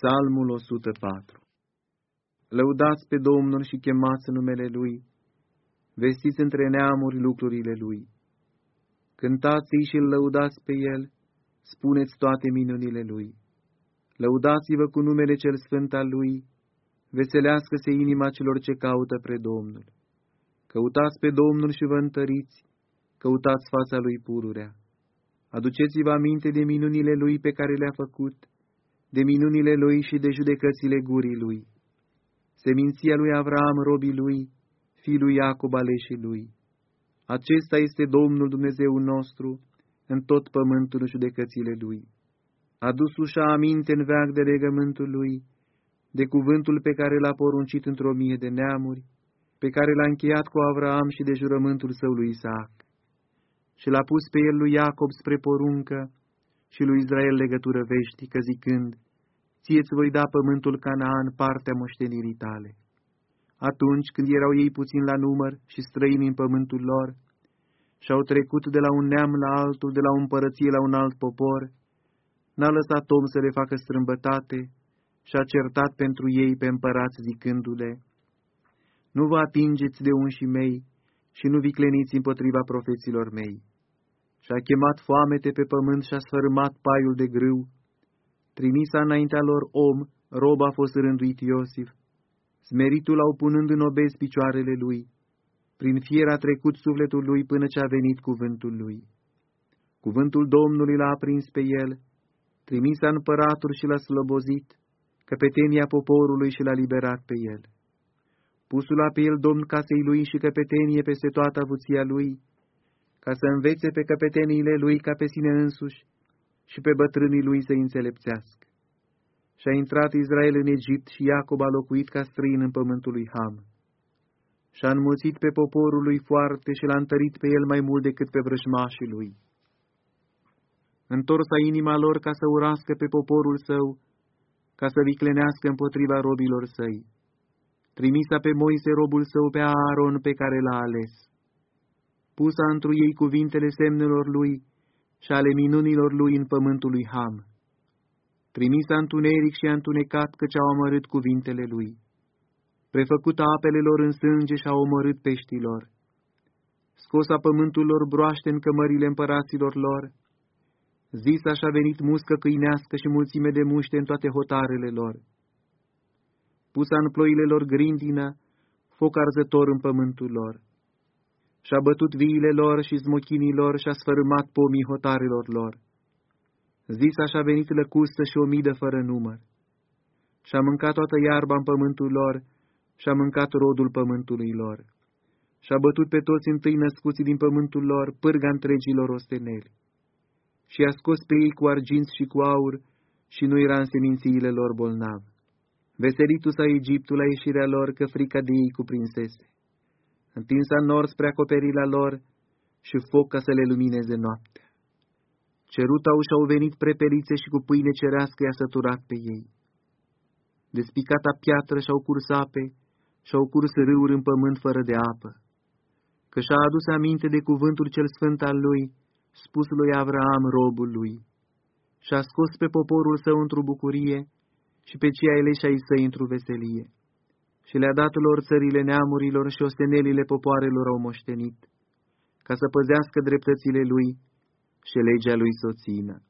Psalmul 104 Lăudați pe Domnul și chemați numele Lui, vestiți între neamuri lucrurile Lui. Cântați-i și îl lăudați pe El, spuneți toate minunile Lui. Lăudați-vă cu numele cel sfânt al Lui, veselească-se inima celor ce caută pre Domnul. Căutați pe Domnul și vă întăriți, căutați fața Lui pururea. Aduceți-vă aminte de minunile Lui pe care le-a făcut, de minunile lui și de judecățile gurii lui. Seminția lui Avram, robii lui, fiul Iacob aleșii lui. Acesta este Domnul Dumnezeu nostru, în tot pământul judecățile lui. A dus ușa aminte în veac de legământul lui, de cuvântul pe care l-a poruncit într-o mie de neamuri, pe care l-a încheiat cu Avram și de jurământul său lui Isaac. Și l-a pus pe el lui Iacob spre poruncă, și lui Israel legătură veștică, zicând, Ție îți voi da pământul Canaan, partea moștenirii tale. Atunci, când erau ei puțin la număr și străini în pământul lor, și-au trecut de la un neam la altul, de la o împărăție la un alt popor, n-a lăsat om să le facă strâmbătate și a certat pentru ei pe împărați zicându-le, Nu vă atingeți de unșii mei și nu vicleniți împotriva profeților mei și a chemat foamete pe pământ și a sfărâmat paiul de grâu. Trimisa înaintea lor om, rob a fost rânduit Iosif. Smeritul au punând în obez picioarele lui. Prin fier a trecut sufletul lui până ce a venit cuvântul lui. Cuvântul Domnului l-a aprins pe el, trimisa împăratul și l-a slobozit, căpetenia poporului și l-a liberat pe el. Pusul a pe el domn casei lui și căpetenie peste toată avuția lui, ca să învețe pe căpeteniile lui ca pe sine însuși și pe bătrânii lui să înțelepțească. Și a intrat Israel în Egipt și Iacob a locuit ca străin în pământul lui Ham. Și a înmulțit pe poporul lui foarte și l-a întărit pe el mai mult decât pe vrăjmașii lui. Întorsa inima lor ca să urască pe poporul său, ca să viclenească împotriva robilor săi. Trimisa pe Moise robul său pe Aaron pe care l-a ales pusa întru ei cuvintele semnelor lui și ale minunilor lui în pământul lui Ham. Trimisa întuneric și a întunecat căci au omorât cuvintele lui. Prefăcut apele lor în sânge și a omorât peștilor. Scosa pământul lor broaște în cămările împăraților lor. Zis așa venit muscă câinească și mulțime de muște în toate hotarele lor. Pusa în ploile lor grindină, foc arzător în pământul lor și-a bătut viile lor și smochinii lor și-a sfărâmat pomii hotarelor lor. Zis așa venit lăcustă și o midă fără număr. Și-a mâncat toată iarba în pământul lor și-a mâncat rodul pământului lor. Și-a bătut pe toți întâi născuții din pământul lor, pârga întregilor osteneli. Și a scos pe ei cu arginți și cu aur și nu era în semințiile lor bolnav. Veselitul sa Egiptul la ieșirea lor, că frica de ei cuprinsese întinsă în nor spre acoperirea lor și foc ca să le lumineze noaptea. Cerut au și-au venit prepelițe și cu pâine cerească i-a săturat pe ei. Despicata piatră și-au curs ape și-au curs râuri în pământ fără de apă, că și-a adus aminte de cuvântul cel sfânt al lui, spus lui Avraam, robul lui, și-a scos pe poporul său într-o bucurie și pe cei ai leși săi într-o veselie și le-a dat lor țările neamurilor și ostenelile popoarelor au moștenit, ca să păzească dreptățile lui și legea lui soțină.